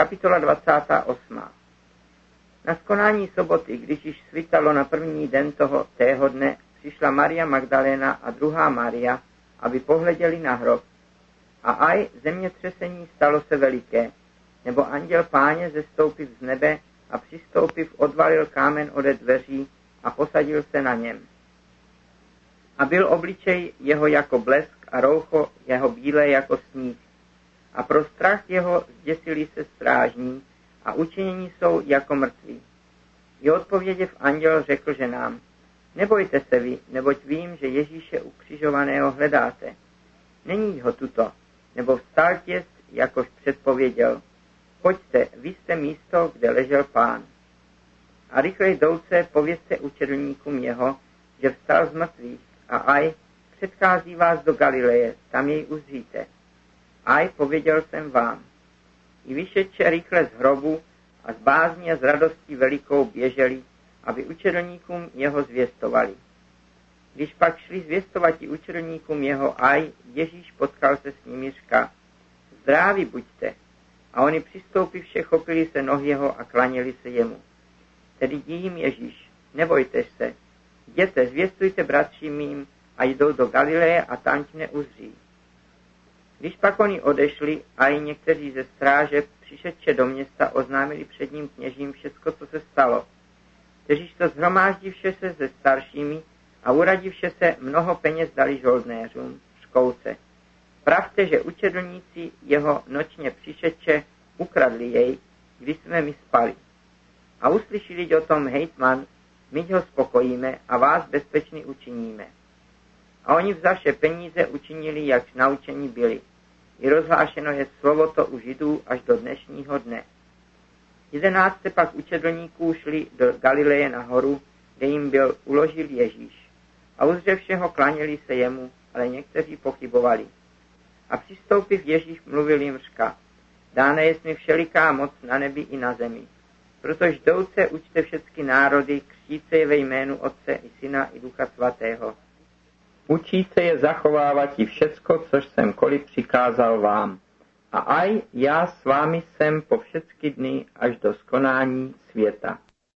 Kapitola 28. Na skonání soboty, když již svítalo na první den toho tého dne, přišla Maria Magdalena a druhá Maria, aby pohleděli na hrob. A aj zemětřesení stalo se veliké, nebo anděl páně zestoupiv z nebe a přistoupiv odvalil kámen ode dveří a posadil se na něm. A byl obličej jeho jako blesk a roucho jeho bílé jako sníh. A pro strach jeho zděsili se strážní a učinění jsou jako mrtví. I odpověděv anděl řekl že nám, nebojte se vy, neboť vím, že Ježíše ukřižovaného hledáte. Není ho tuto, nebo vstal těst, jakož předpověděl. Pojďte, vy jste místo, kde ležel pán. A rychle jdouce povězte učedlníkům jeho, že vstal z mrtvých a aj předchází vás do Galileje, tam jej uzříte. Aj pověděl jsem vám. I vyšetče rychle z hrobu a z bázně z radostí velikou běželi, aby učedlníkům jeho zvěstovali. Když pak šli zvěstovat i učedlníkům jeho aj, Ježíš potkal se s nimi říká, zdraví buďte. A oni přistoupivše chopili se noh jeho a klaněli se jemu. Tedy jim Ježíš, nebojte se, jděte, zvěstujte bratřím mým a jdou do Galileje a tam tě neuzří. Když pak oni odešli a i někteří ze stráže přišedče do města oznámili před ním kněžím všecko, co se stalo. Kteříž to zhromáždivše se se staršími a uradivše se mnoho peněz dali žoldnéřům, škouce. Pravte, že učedlníci jeho nočně přišedče ukradli jej, když jsme my spali. A uslyšeli o tom hejtman, my ho spokojíme a vás bezpečný učiníme. A oni vzaše peníze učinili, jak naučení byli. I rozhlášeno je slovo to u Židů až do dnešního dne. Jedenácté pak učedlníků šli do Galileje nahoru, kde jim byl uložil Ježíš. A všeho klaněli se jemu, ale někteří pochybovali. A přistoupiv Ježíš mluvil jim řka, dána je mi všeliká moc na nebi i na zemi. Protože jdouce učte všechny národy, křtíce je ve jménu Otce i Syna i Ducha Svatého Učíte je zachovávat i všecko, což jsem koli přikázal vám. A aj já s vámi jsem po všechny dny až do skonání světa.